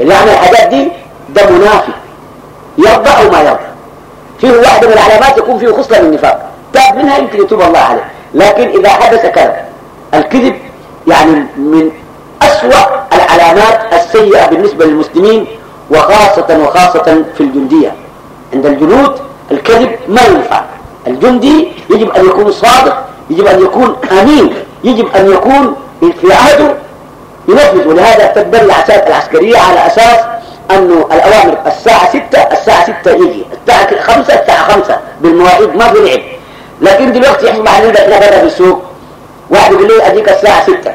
اللي يعمل الحاجات دي ده منافق يرضى أو ما يرضى فيه واحدة من العلامات يكون فيه خصلة من النفاق. تاب منها يمكن يتوب الله عليه. لكن إذا حدث كذب الكذب يعني من أسوأ العلامات السيئة بالنسبة للمسلمين وخاصة وخاصة في الجندية. عند الجنود الكذب ما ينفع الجندي يجب أن يكون صادق يجب أن يكون أمين يجب أن يكون في عهده ينفذ. ولهذا العساكر العسكرية على أساس أنه الأوامر الساعة ستة الساعة ستة يجي. الساعة خمسة الساعة خمسة بالمواعيد ما لعب لكن دلوقتي يحصل معنا عندك نقدر في السوق. واحد يقول لي أجيك الساعة ستة.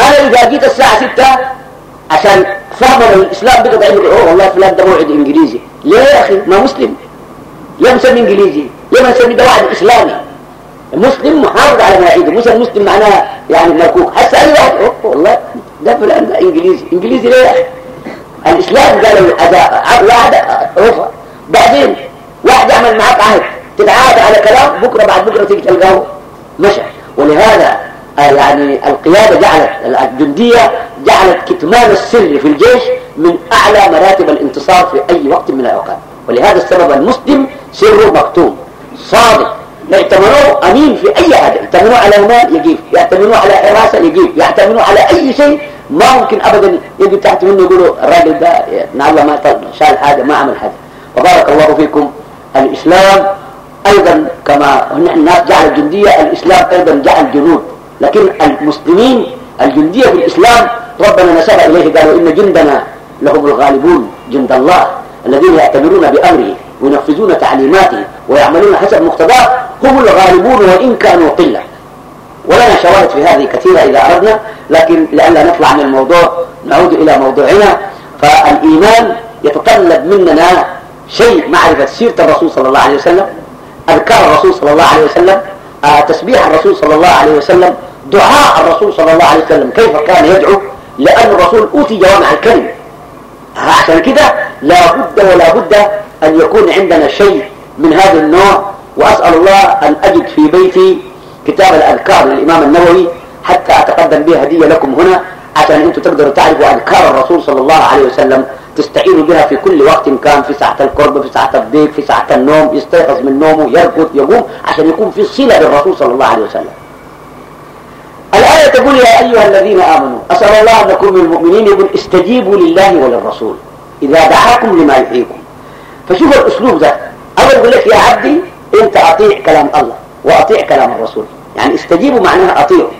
أنا إذا جيت الساعة ستة عشان فهم الإسلام بقى بعيد. أوه والله فلان ده موعد إنجليزي. ليه يا أخي؟ ما مسلم. ليه مسمي إنجليزي؟ ليه ما نسمي ده واحد إسلامي؟ مسلم محافظ على مواعيده مش المسلم معناها يعني مركوك. هسه أي واحد والله. ده فلان ده إنجليزي. إنجليزي ليه يا أخي؟ الإسلام قال الأداء واحد رفع بعدين واحد يعمل معك عهد تتعاد على كلام بكرة بعد بكرة تيجي تلقاه مشى. ولهذا يعني القيادة جعلت الجندية جعلت كتمان السر في الجيش من أعلى مراتب الانتصار في أي وقت من الأوقات. ولهذا السبب المسلم سره مكتوم صادق. يعتمنوه أمين في أي حاجة يعتمنوه على المال يجيب. يعتمنوه على حراسة يجيب. يعتمنوه على أي شيء ما ممكن أبدا يجي تحت منه يقولوا الراجل ده نعم ما شال حاجة ما عمل حاجة. وبارك الله فيكم الإسلام. أيضا كما الناس جعل الجندية الإسلام أيضا جعل جنود. لكن المسلمين الجندية في الإسلام ربنا نسب إليه قالوا إن جندنا لهم الغالبون جند الله الذين يعتبرون بأمره وينفذون تعليماته ويعملون حسب مقتضاه. هم الغالبون وإن كانوا قلة. ولنا شواهد في هذه كثيرة إذا أردنا لكن لئلا نطلع من الموضوع نعود إلى موضوعنا. فالإيمان يتطلب مننا شيء معرفة سيرة الرسول صلى الله عليه وسلم أذكار الرسول صلى الله عليه وسلم آه تسبيح الرسول صلى الله عليه وسلم دعاء الرسول صلى الله عليه وسلم كيف كان يدعو؟ لأن الرسول أوتي جوامع الكلم. عشان كده لا بد ولا بد أن يكون عندنا شيء من هذا النوع وأسأل الله أن أجد في بيتي كتاب الأذكار للإمام النووي حتى أتقدم به هدية لكم هنا عشان أنتم تقدروا تعرفوا أذكار الرسول صلى الله عليه وسلم تستعين بها في كل وقت كان في ساعة القرب في ساعة الضيق في ساعة النوم يستيقظ من نومه يرقد يقوم عشان يكون في صلة بالرسول صلى الله عليه وسلم. الآية تقول يا أيها الذين آمنوا أسأل الله أن نكون من المؤمنين يقول استجيبوا لله وللرسول إذا دعاكم لما يحييكم. فشوف الأسلوب ده. أول يقول لك يا عبدي أنت أطيع كلام الله وأطيع كلام الرسول. يعني استجيبوا معناها أطيعوا.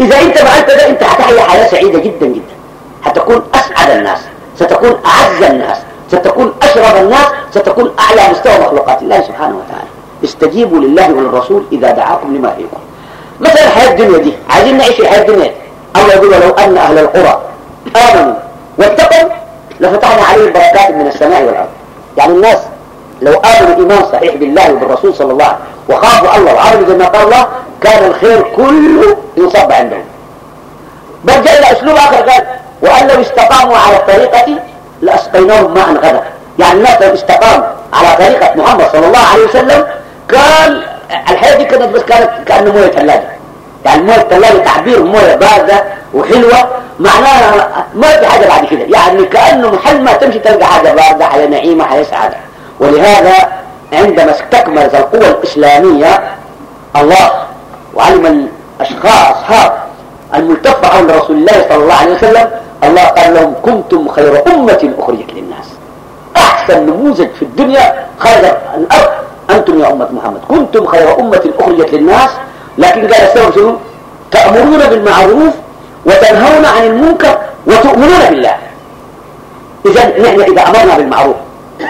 إذا أنت فعلت ده أنت حتحيا حياة سعيدة جدا جدا. حتكون أسعد الناس ستكون أعز الناس ستكون أشرف الناس ستكون أعلى مستوى مخلوقات الله سبحانه وتعالى. استجيبوا لله وللرسول إذا دعاكم لما يحييكم مثلا الحياة الدنيا دي عايزين نعيش في الحياة الدنيا الله يقول لو أن أهل القرى آمنوا واتقوا لفتحنا عليهم بركات من السماء والأرض. يعني الناس لو آمنوا إيمان صحيح بالله وبالرسول صلى الله عليه وسلم وخافوا الله وعملوا زي ما قال الله كان الخير كله يصب عندهم. بل جاء أسلوب آخر قال وأن لو استقاموا على الطريقة لأسقيناهم ماء غدا. يعني الناس لو استقاموا على طريقة محمد صلى الله عليه وسلم كان الحياة دي كانت بس كانت كأنه موية ثلاجة يعني موية ثلاجة تعبير موية باردة وحلوة. معناها ما في حاجة بعد كده. يعني كأنه محل ما تمشي تلقى حاجة باردة حياة نعيمة حياة سعادة. ولهذا عندما استكملت القوى الإسلامية الله وعلم الأشخاص أصحاب الملتفة حول رسول الله صلى الله عليه وسلم الله قال لهم كنتم خير أمة أخرجت للناس. أحسن نموذج في الدنيا خير الأرض. أنتم يا أمة محمد كنتم خير أمة أخرجت للناس. لكن قال السبب تأمرون بالمعروف وتنهون عن المنكر وتؤمنون بالله. إذا نحن إذا أمرنا بالمعروف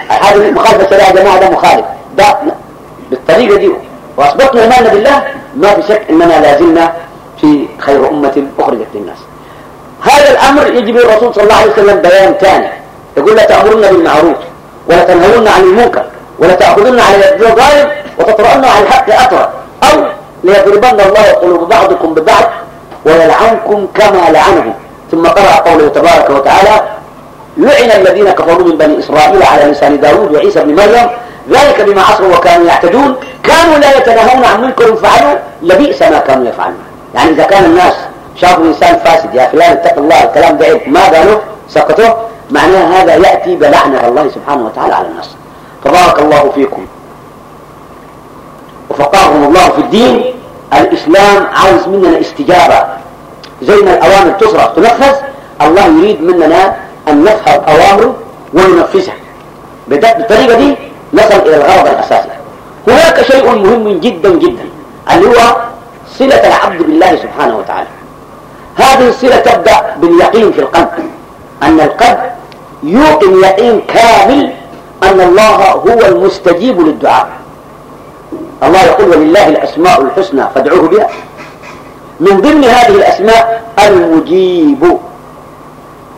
هذا مخالفة الشريعة يا جماعة ده مخالف. ده بالطريقة دي. وأثبتنا إيماننا بالله ما في شك أننا لازلنا في خير أمة أخرجت للناس. هذا الأمر يجب الرسول صلى الله عليه وسلم بيان ثاني. يقول لا تأمرن بالمعروف ولا تنهون عن المنكر ولا تأخذن على يد الظالم وتطرؤن على الحق أطرا. أو ليضربن الله قلوب بعضكم ببعض ويلعنكم كما لعنهم. ثم قرأ قوله تبارك وتعالى لعن الذين كفروا من بني إسرائيل على لسان داود وعيسى بن مريم ذلك بما عصروا وكانوا يعتدون. كانوا لا يتناهون عن منكر فعلوا لبئس ما كانوا يفعلون. يعني إذا كان الناس شافوا إنسان فاسد يا فلان اتق الله الكلام ده ما قالوا؟ سقطوا. معناه هذا يأتي بلعنة الله سبحانه وتعالى على الناس. فبارك الله فيكم. وفقاهم الله في الدين. الإسلام عاوز مننا استجابة زي ما الأوامر تصرف تنفذ. الله يريد مننا أن نفهم أوامره وننفذها بالطريقة دي نصل إلى الغرض الأساسي. هناك شيء مهم جدا جدا اللي هو صلة العبد بالله سبحانه وتعالى. هذه الصلة تبدأ باليقين في القلب أن القلب يوقن يقين كامل أن الله هو المستجيب للدعاء. الله يقول ولله الأسماء الحسنى فادعوه بها. من ضمن هذه الأسماء المجيب.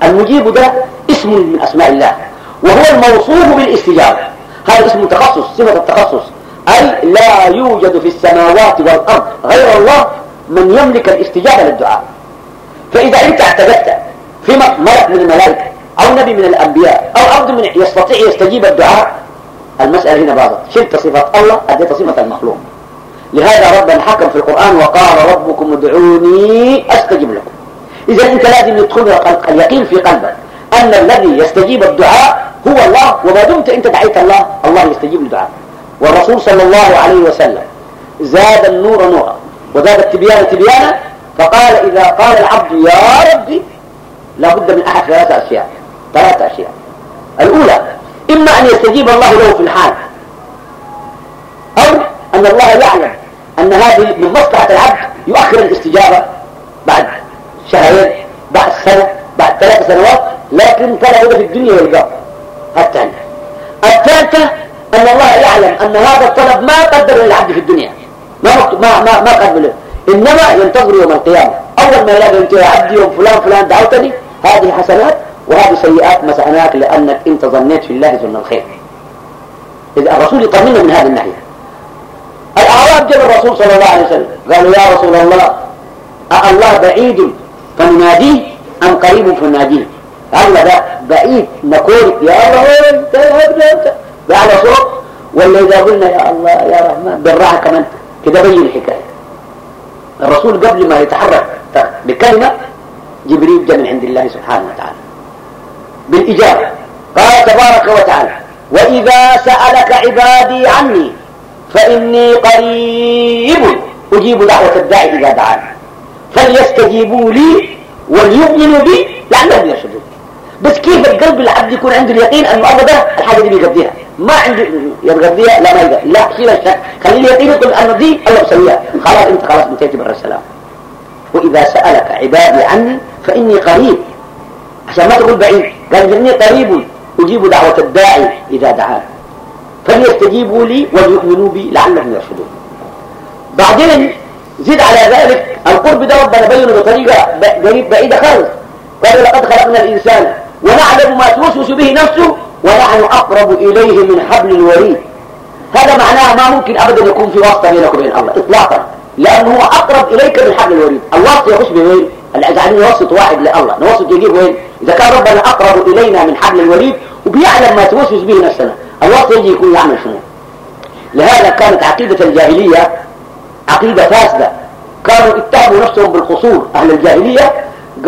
المجيب ده اسم من أسماء الله وهو الموصوف بالاستجابة. هذا اسم تخصص صفة التخصص. أي لا يوجد في السماوات والأرض غير الله من يملك الاستجابة للدعاء. فإذا أنت اعتقدت في ملك من الملائكة أو نبي من الأنبياء أو عبد من يستطيع يستجيب الدعاء المسألة هنا باظت. شلت صفة الله أديت صفة المخلوق. لهذا ربنا حكم في القرآن وقال ربكم ادعوني أستجب لكم. إذا أنت لازم يدخل اليقين في قلبك أن الذي يستجيب الدعاء هو الله وما دمت أنت دعيت الله الله يستجيب الدعاء والرسول صلى الله عليه وسلم زاد النور نورا وزاد التبيان تبيانا فقال إذا قال العبد يا ربي لابد من أحد ثلاثة أشياء ثلاثة أشياء. الأولى إما أن يستجيب الله له في الحال أو أن الله يعلم أن هذه من مصلحة العبد يؤخر الاستجابة بعد. شهرين بعد سنة بعد ثلاث سنوات لكن ترى في الدنيا يلقاه الثانية الثالثة أن الله يعلم أن هذا الطلب ما قدر للعبد في الدنيا. ما ما ما, ما قدر له. إنما ينتظر يوم القيامة. أول ما يلاقي أنت يا عبدي يوم فلان فلان دعوتني هذه حسنات وهذه سيئات مسعناك لأنك أنت ظنيت في الله ظن الخير. إذا الرسول يطمنا من هذه الناحية. الأعراب جاء الرسول صلى الله عليه وسلم. قالوا يا رسول الله الله بعيد فنناديه أم قريب فنناديه. الله ده بعيد نقول يا الله انت يا انت بأعلى صوت. ولا إذا قلنا يا الله يا رحمن. بالراحة كمان. كده بين الحكاية. الرسول قبل ما يتحرك بكلمة جبريل جاء من عند الله سبحانه وتعالى. بالإجابة قال تبارك وتعالى وإذا سألك عبادي عني فإني قريب. أجيب دعوة الداعي إذا دعاني. فليستجيبوا لي وليؤمنوا بي لعلهم يرشدون. بس كيف القلب العبد يكون عنده اليقين أنه أبدا الحاجة دي بيقضيها؟ ما عنده يقضيها لا ما يقضيها. لا شيل الشك خليه اليقين يقول أنه دي الله بسويها خلاص أنت خلاص انتهيت بر السلام. وإذا سألك عبادي عني فإني قريب. عشان ما تقول بعيد. قال إني قريب أجيب دعوة الداعي إذا دعان فليستجيبوا لي وليؤمنوا بي لعلهم يرشدون. بعدين زد على ذلك. القرب ده ربنا بينه بطريقة بعيدة خالص. قال لقد خلقنا الإنسان ونعلم ما توسوس به نفسه ونحن أقرب إليه من حبل الوريد. هذا معناه ما ممكن أبدا يكون في واسطة بينك وبين الله إطلاقا. لأنه هو أقرب إليك من حبل الوريد. الواسطة يخش بين عايزين نوسط واحد لله. نوسط يجيب وين؟ إذا كان ربنا أقرب إلينا من حبل الوريد وبيعلم ما توسوس به نفسنا الوقت يجي يكون يعمل شنو؟ لهذا كانت عقيدة الجاهلية عقيدة فاسدة. كانوا اتهموا نفسهم بالقصور أهل الجاهلية.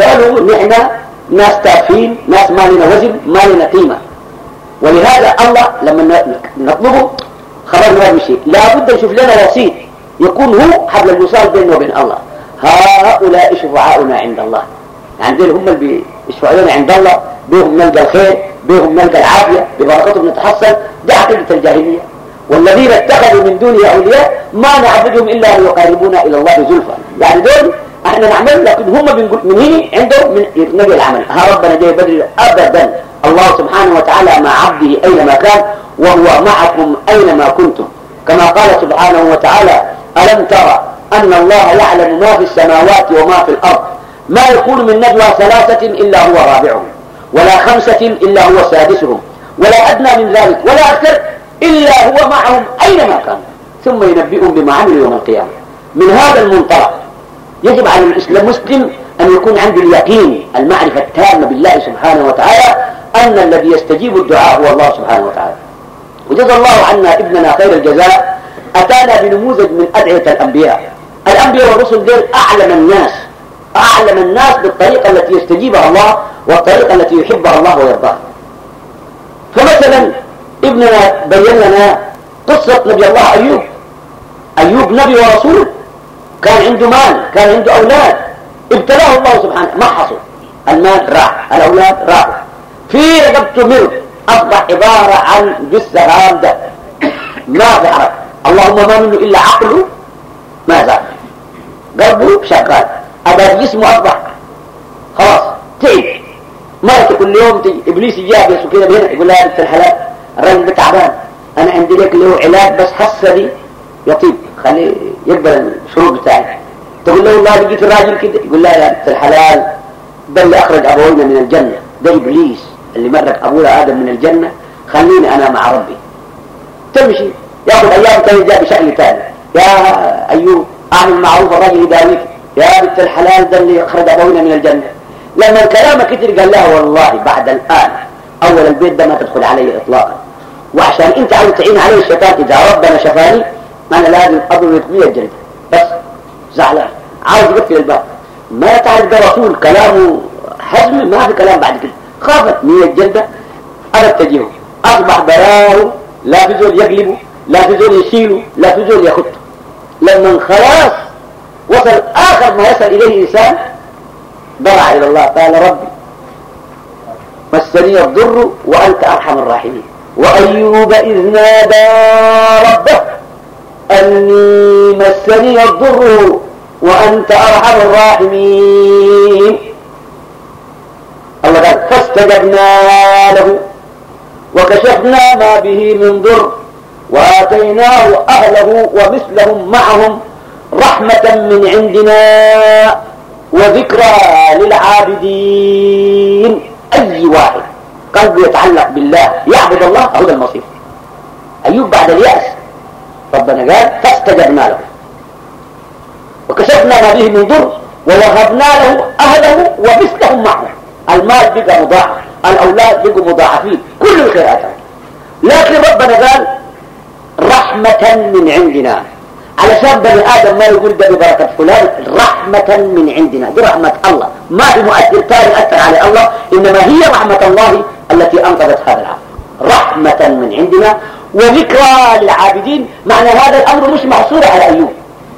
قالوا نحن ناس تافهين ناس ما لنا وزن ما لنا قيمة. ولهذا الله لما نطلبه خبرنا بشيء لابد نشوف لنا وسيط يكون هو حبل الوصال بيننا وبين الله. هؤلاء شفعاؤنا عند الله. يعني هم اللي بيشفعوا لنا عند الله. بهم نلقى الخير بهم نلقى العافية ببركتهم نتحصل دي عقيدة الجاهلية. والذين اتخذوا من دونه أولياء ما نعبدهم إلا أن يقربونا إلى الله زلفى. يعني دول إحنا نعمل لكن هم بنقول من هنا عندهم من نبي العمل. ها ربنا جاي بدري أبدا. الله سبحانه وتعالى مع عبده أينما كان وهو معكم أينما كنتم. كما قال سبحانه وتعالى ألم ترى أن الله يعلم ما في السماوات وما في الأرض؟ ما يكون من نجوى ثلاثة إلا هو رابعهم ولا خمسة إلا هو سادسهم ولا أدنى من ذلك ولا أكثر إلا هو معهم أينما كان. ثم ينبئهم بما عملوا يوم القيامة. من هذا المنطلق يجب على الإسلام مسلم أن يكون عنده اليقين المعرفة التامة بالله سبحانه وتعالى أن الذي يستجيب الدعاء هو الله سبحانه وتعالى. وجزا الله عنا ابننا خير الجزاء أتانا بنموذج من أدعية الأنبياء. الأنبياء والرسل دول أعلم الناس أعلم الناس بالطريقة التي يستجيبها الله والطريقة التي يحبها الله ويرضاها فمثلا ابننا بين لنا قصة نبي الله أيوب. أيوب نبي ورسول كان عنده مال كان عنده أولاد. ابتلاه الله سبحانه. ما حصل. المال راح الأولاد راحوا. في رقبته مرض أصبح عبارة عن جثة هامدة ما حركة اللهم ما منه إلا عقله. ما زال. قلبه شغال. أبا جسمه أصبح. خلاص تعب. مرته كل يوم تجي إبليس يجاب يسو كده بهنا يقول لها بنت الحلال. الراجل ده تعبان. أنا عندي لك له علاج بس حسه دي. يطيب. خليه يقبل الشروط بتاعي تقول له والله لقيت الراجل كده. يقول لها يا بنت الحلال. ده اللي أخرج أبوينا من الجنة. ده إبليس اللي مرك أبونا آدم من الجنة. خليني أنا مع ربي. تمشي. ياخذ أيام تاني جاء بشكل ثاني يا أيوب أعمل معروف الرجل يداويك. يا بنت الحلال ده اللي أخرج أبونا من الجنة. لما الكلام كتير قال لها والله بعد الآن. أول البيت ده ما تدخل علي إطلاقا. وعشان أنت عاوز تعين علي الشيطان إذا ربنا شفاني أنا لازم أضرب 100 جلدة بس زعلان. عاوز يقفل الباب. ما تعرف ده رسول كلامه حزم؟ ما في كلام بعد كده. خافت 100 جلدة. أردت تجيه أصبح براه لا في زول يقلبه. لا في زول يشيله. لا في زول يخطه. لما خلاص وصل آخر ما يصل إليه إنسان ضرع إلى الله. قال ربي مسني الضر وأنت أرحم الراحمين. وأيوب إذ نادى ربه أني مسني الضر وأنت أرحم الراحمين. الله قال فاستجبنا له وكشفنا ما به من ضر وآتيناه أهله ومثلهم معهم رحمة من عندنا وذكرى للعابدين. أي واحد قلبه يتعلق بالله يعبد الله هذا المصير. أيوب بعد اليأس ربنا قال فاستجبنا له. وكشفنا ما به من ضر ووهبنا له أهله ومثلهم معه. المال بقى مضاعف الأولاد بقوا مضاعفين كل الخيرات. لكن ربنا قال رحمة من عندنا. علشان بني آدم ما يقول ده ببركة فلان رحمة من عندنا. دي الله. ما في مؤثر ثاني أثر على الله إنما هي رحمة الله التي أنقذت هذا العبد رحمة من عندنا. وذكرى للعابدين. معنى هذا الأمر مش محصور على أيوب.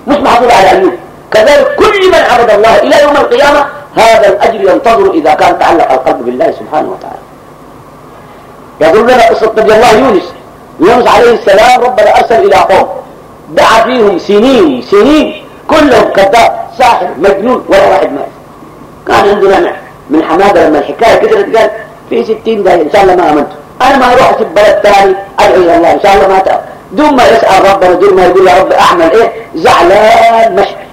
مش محصور على أيوب. كذلك كل من عبد الله إلى يوم القيامة هذا الأجر ينتظر إذا كان تعلق القلب بالله سبحانه وتعالى. يقول لنا قصة نبي الله يونس. يونس عليه السلام ربنا أرسل إلى قوم. دعا فيهم سنين سنين كلهم كذاب ساحر مجنون ولا واحد مات. كان عندنا من حمادة لما الحكاية كثرت قال في ستين دقيقة إن شاء الله ما آمنت أنا ما أروح في بلد ثاني أدعو إلى الله إن شاء الله ما تأمن. دون ما يسأل ربنا دون ما يقول يا رب أعمل إيه زعلان مشكل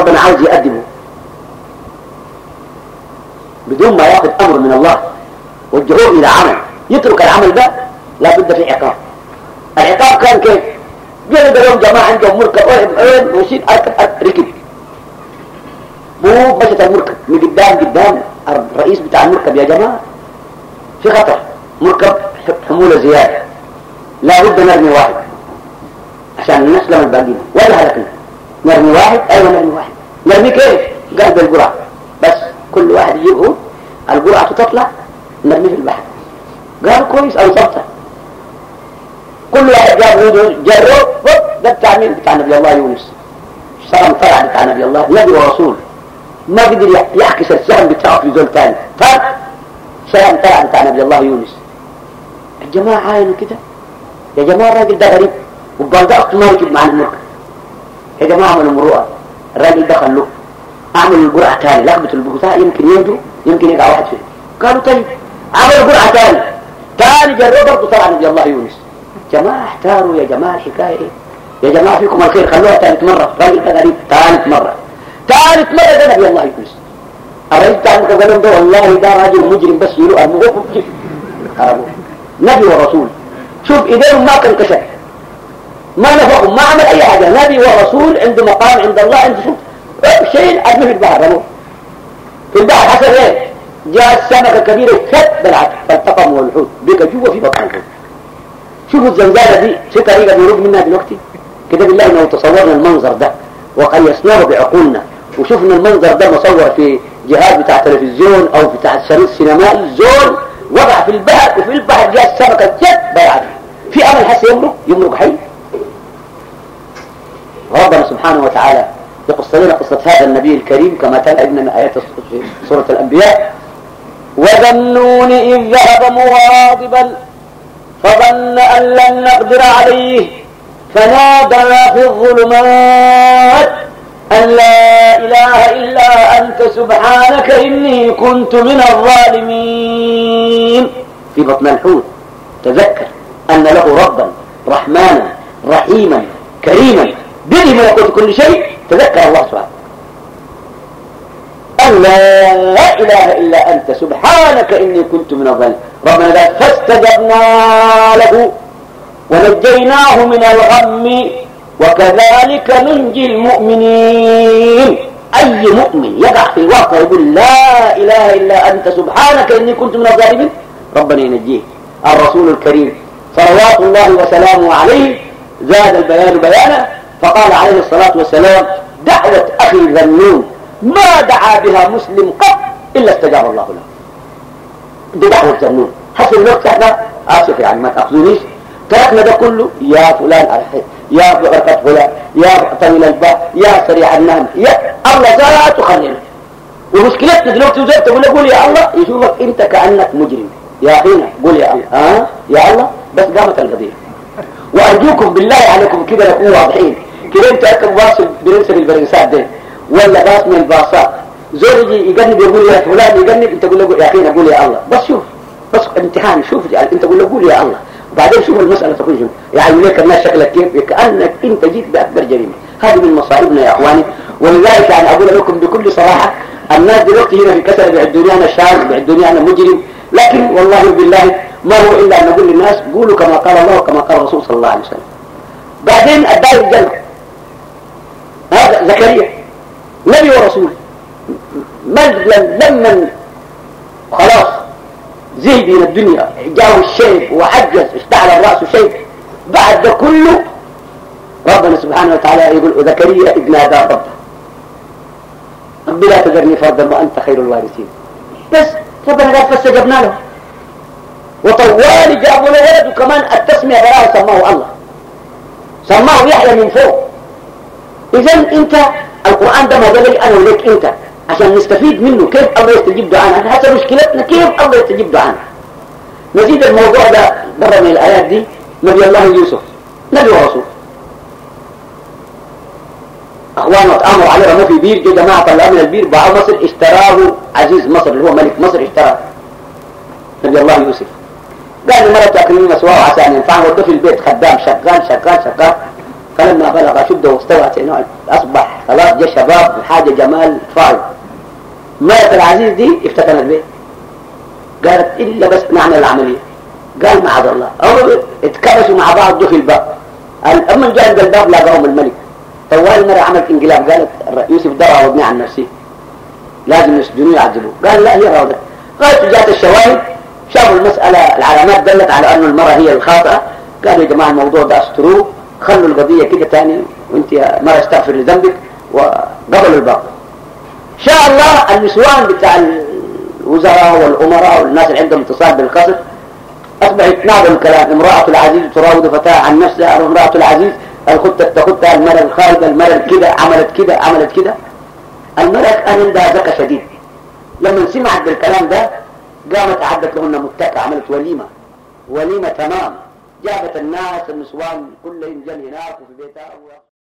ربنا عاوز يقدمه. بدون ما ياخذ أمر من الله والجهور إلى عمل. يترك العمل ده لابد في عقاب العقاب كان كيف؟ جلد لهم جماعة عندهم مركب وين وين ويصير أركب ركب. مو بس المركب من قدام قدام الرئيس بتاع المركب يا جماعة. في خطر. مركب حمولة زيادة. لا بد نرمي واحد. عشان نسلم الباقيين. ولا هلكنا. نرمي واحد؟ أيوه نرمي واحد. نرمي كيف؟ قال بالقرعة بس كل واحد يجيبه. القرعة تطلع نرميه في البحر. قال كويس أنصبته. كل واحد جاب يده جره ده بتاع مين؟ بتاع نبي الله يونس. السلام طلع بتاع نبي الله نبي ورسول. ما قدر يعكس السهم بتاعه في زول ثاني فرق سلام طلع بتاع نبي الله يونس. الجماعة عاينوا كده. يا جماعة الراجل ده غريب. وقال ده ما يجيب معنا الملك. يا جماعة عملوا مروءة. الراجل ده خلوه. أعمل القرعة تاني. لقبة البغثاء يمكن ينجو يمكن يقع واحد فيه قالوا طيب عمل قرعة تاني. تاني جربوا برضه طلع نبي الله يونس. جماعة احتاروا يا جماعة الحكاية إيه؟ يا جماعة فيكم الخير خلوها ثالث مرة. الراجل ده غريب ثالث مرة. ثالث مرة ده نبي الله يونس الرجل تعمل قال ده والله ده راجل مجرم بس يلو أبوه نبي ورسول. شوف إيديهم ما كان كشف ما نفقهم ما عمل أي حاجة. نبي ورسول عنده مقام عند الله عنده شوف. شيء أدمه في البحر رموه في البحر حصل إيه؟ جاء السمكة كبيرة فت بالعكس فالتقم والحوت بقى جوا في بطن الحوت شوفوا الزنزانة دي في طريقة بيروق منها دلوقتي؟ كده بالله لو تصورنا المنظر ده وقيسناه بعقولنا وشفنا المنظر ده مصور في جهاز بتاع تلفزيون أو بتاع الشريط سينمائي زول وقع في البحر وفي البحر جاء السمكة جت بيعت في أمل حس يمرق؟ يمرق حي؟ ربنا سبحانه وتعالى يقص لنا قصة هذا النبي الكريم كما تلعب من آيات سورة الأنبياء. وذنون إذ ذهب مغاضبا فظن أن لن نقدر عليه فنادى في الظلمات أن لا إله إلا أنت سبحانك إني كنت من الظالمين. في بطن الحوت تذكر أن له ربا رحمانا رحيما كريما بيده ملكوت كل شيء تذكر الله سبحانه. أن لا إله إلا أنت سبحانك إني كنت من الظالمين. ربنا فاستجبنا له ونجيناه من الغم وكذلك ننجي المؤمنين. أي مؤمن يقع في الواقع يقول لا إله إلا أنت سبحانك إني كنت من الظالمين؟ ربنا ينجيه. الرسول الكريم صلوات الله وسلامه عليه زاد البيان بيانا فقال عليه الصلاة والسلام دعوة أخي ذنون ما دعا بها مسلم قط إلا استجاب الله له. دي دعوة ذنون حسن الوقت إحنا آسف يعني ما تأخذونيش. تركنا ده كله يا فلان أرحي يا بركة فلان يا طويل الباء يا سريع النام يا الله ذاته خلينا ومشكلتنا دلوقتي وزي تقول له قول يا الله يشوفك أنت كأنك مجرم. يا اخينا قول يا الله. ها؟ يا الله؟ بس قامت القضية. وأرجوكم بالله عليكم كده نكون واضحين. كده أنت باص بننسى البرنسات ده ولا باص من الباصات زول يجي يجنب يقول يا فلان يجنب انت تقول له يا اخينا قول يا الله. بس شوف بس امتحان شوف انت تقول له قول يا الله. وبعدين شوف المسألة شنو. يعني ليك الناس شكلك كيف؟ كأنك أنت جيت بأكبر جريمة. هذه من مصائبنا يا إخواني. ولذلك يعني أقول لكم بكل صراحة الناس دلوقتي هنا في كسر بيعدوني أنا شاذ بيعدوني أنا مجرم. لكن والله بالله ما هو إلا أن نقول للناس قولوا كما قال الله وكما قال الرسول صلى الله عليه وسلم. بعدين الدار الجنة هذا زكريا نبي ورسول من لما خلاص. زهد من الدنيا. جاءه الشيب وعجز اشتعل الرأس شيب بعد ده كله ربنا سبحانه وتعالى يقول زكريا إذ نادى ربه. رب لا تذرني فردا وأنت خير الوارثين. بس ربنا قال فاستجبنا له. وطوال جابوا له ولد وكمان التسمية براه سماه الله. سماه يحيى من فوق. إذا أنت القرآن ده ما قال أنا وليك أنت. عشان نستفيد منه. كيف الله يستجيب دعانا؟ حتى مشكلتنا. كيف الله يستجيب دعانا؟ نزيد الموضوع ده برا من الآيات دي. نبي الله يوسف. نبي ورسول. أخوانه أتآمروا عليه رموا في بير. جماعة طلعوا من البير. باعوا مصر اشتراه عزيز مصر اللي هو ملك مصر اشتراه نبي الله يوسف. قال لمرة تأكلين مسواه عشان ينفعه ودوا في البيت. خدام. شغال شغال شغال. فلما بلغ شده واستوى أصبح خلاص جاء شباب حاجة جمال فاضي مرة العزيز دي افتتن البيت قالت إلا بس نعمل العملية. قال معاذ الله. أو اتكبسوا مع بعض دخل الباب. أما جاء الباب لاقاهم الملك. طوال مرة عملت انقلاب. قالت يوسف ده راودني عن نفسي لازم يسجنوه يعذبوه قال لا هي راودت قالت جاءت الشواهد شافوا المسألة العلامات دلت على أن المرأة هي الخاطئة. قالوا يا جماعة الموضوع ده استروه خلوا القضية كده تاني وانت مرة استغفر لذنبك وقبلوا الباقي. شاء الله النسوان بتاع الوزراء والأمراء والناس اللي عندهم اتصال بالقصر أصبحت نعم الكلام. امرأة العزيز تراود فتاة عن نفسها امرأة العزيز الخطة تخطها المرأة الخارجة المرأة كده عملت كده عملت كده. المرأة كان عندها ذكاء شديد. لما سمعت بالكلام ده قامت أعدت لهن متكة عملت وليمة. وليمة تمام. جابت الناس النسوان كلهم جل هناك وفي بيتها.